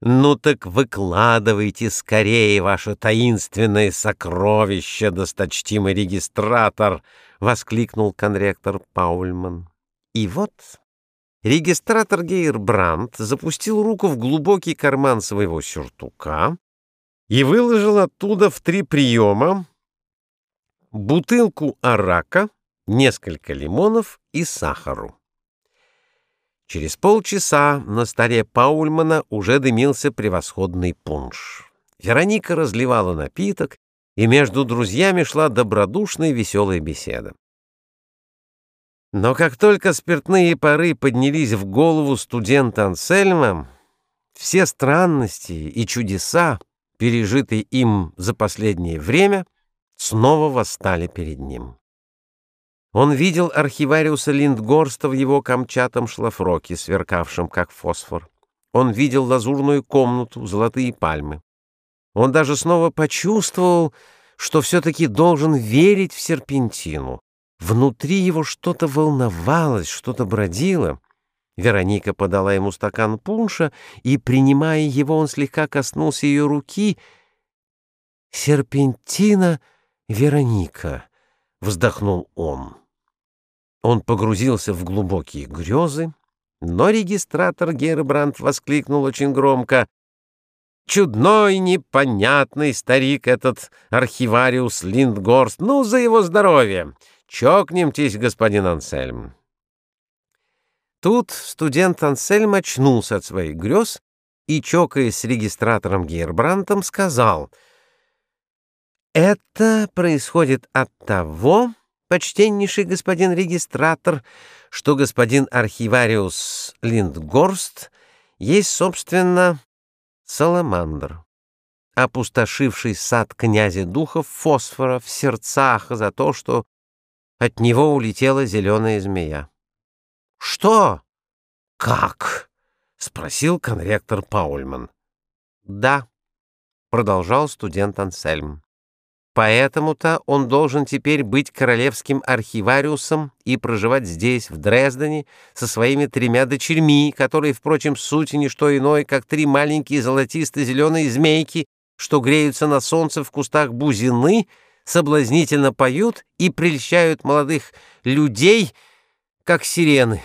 «Ну так выкладывайте скорее ваше таинственное сокровище, досточтимый регистратор!» — воскликнул конректор Паульман. И вот регистратор Гейрбрандт запустил руку в глубокий карман своего сюртука и выложил оттуда в три приема бутылку арака, несколько лимонов и сахару. Через полчаса на столе Паульмана уже дымился превосходный пунш. Вероника разливала напиток, и между друзьями шла добродушная веселая беседа. Но как только спиртные пары поднялись в голову студента Ансельма, все странности и чудеса, пережитые им за последнее время, снова восстали перед ним. Он видел архивариуса Линдгорста в его камчатом шлафроке, сверкавшем как фосфор. Он видел лазурную комнату, золотые пальмы. Он даже снова почувствовал, что все-таки должен верить в серпентину. Внутри его что-то волновалось, что-то бродило. Вероника подала ему стакан пунша, и, принимая его, он слегка коснулся ее руки. «Серпентина Вероника», — вздохнул он. Он погрузился в глубокие грезы, но регистратор Гербранд воскликнул очень громко. «Чудной, непонятный старик этот архивариус Линдгорст! Ну, за его здоровье! Чокнемтесь, господин Ансельм!» Тут студент Ансельм очнулся от своих грез и, чокаясь с регистратором Гейрбрантом, сказал, «Это происходит от того, почтеннейший господин регистратор, что господин архивариус Линдгорст есть, собственно, саламандр, опустошивший сад князя духов фосфора в сердцах за то, что от него улетела зеленая змея. — Что? Как? — спросил конректор Паульман. — Да, — продолжал студент Ансельм. Поэтому-то он должен теперь быть королевским архивариусом и проживать здесь, в Дрездене, со своими тремя дочерьми, которые, впрочем, суть не что иное, как три маленькие золотисто-зеленые змейки, что греются на солнце в кустах бузины, соблазнительно поют и прельщают молодых людей, как сирены.